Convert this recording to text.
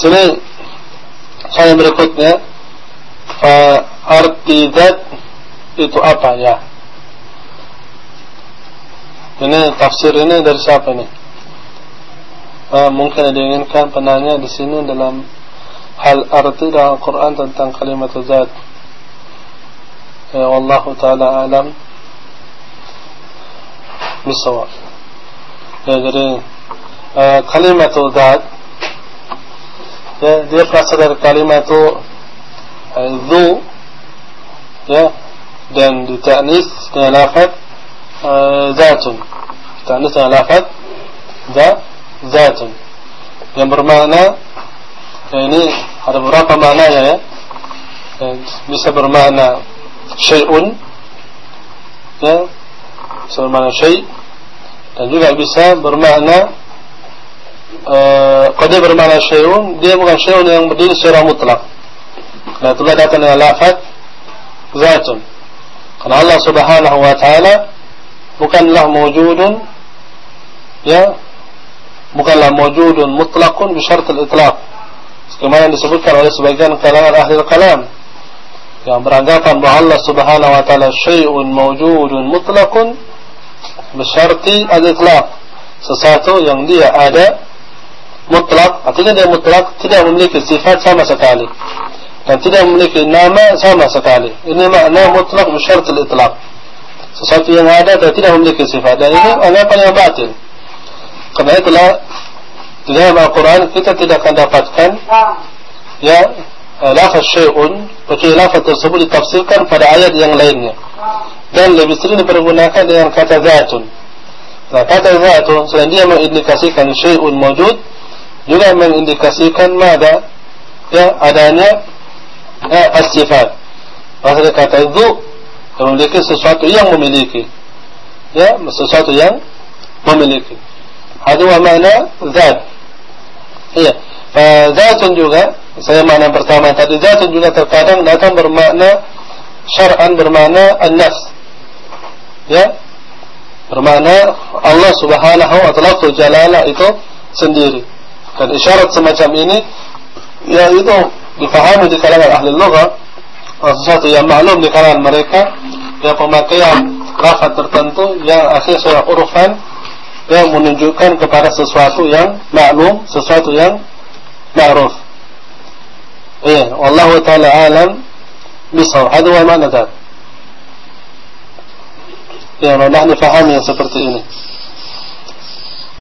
sini saya berikutnya fa arti zat itu apa ya? Ini tafsir ini dari siapa ini? Uh, mungkin ada yang inginkan penanya di sini dalam hal arti dalam Al-Quran tentang kalimat zat. Ya Allah Ta'ala alam. Bisawab. Ya jadi uh, kalimat zat ya dia berasal dari kalimat uh, zu ya dan ditaknis dengan lafaz uh, zatun. Ditaknis dengan lafaz zat zatun. Yang bermakna ya ini ada beberapa makna ya, ya bisa bermakna syai'un ya. Bisa bermakna syai' dan juga bisa bermakna قدبر معنا شيون دي مغا شيون يعني بدون سورة مطلق لا تلقى داتنا لافت ذات قال الله سبحانه وتعالى مكان له موجود يا مكان له موجود مطلق بشرط الإطلاق كما يسبكر الله سبحانه كلام أهل الكلام يعني برانقاطن الله سبحانه وتعالى شيء موجود مطلق بشرط الإطلاق سساتو يعني دي أداء mutlak artinya dia mutlak tidak memiliki sifat sama sekali. Dan tidak memiliki nama sama sekali. Ini makna mutlak bersyarat itlak sesuatu yang ada dan tidak memiliki sifat. Dan ini anggapan yang batil kerana itulah di dalam Al-Quran kita tidak akan dapatkan ya lafaz syai'un kecuali lafaz tersebut ditafsirkan pada ayat yang lainnya. Dan lebih sering dipergunakan dengan kata zatun. Nah kata zatun selain dia mengindikasikan syai'un mawjud juga mengindikasikan mada ya adanya ya, as-sifat. Maksudnya kata itu memiliki sesuatu yang memiliki. Ya sesuatu yang memiliki. Ada makna zat. Iya zatun juga saya makna pertama tadi zatun juga terkadang datang bermakna syar'an bermakna an-nas ya bermakna Allah subhanahu wa ta'ala jalala itu sendiri dan isyarat semacam ini ya itu difahami di kalangan ahli lugah sesuatu yang maklum di kalangan mereka ya pemakaian lafaz tertentu yang akhirnya secara urufan yang menunjukkan kepada sesuatu yang maklum sesuatu yang ma'ruf. Ya Allah taala alam misal ada wa mana dat ya nah fahami yang seperti ini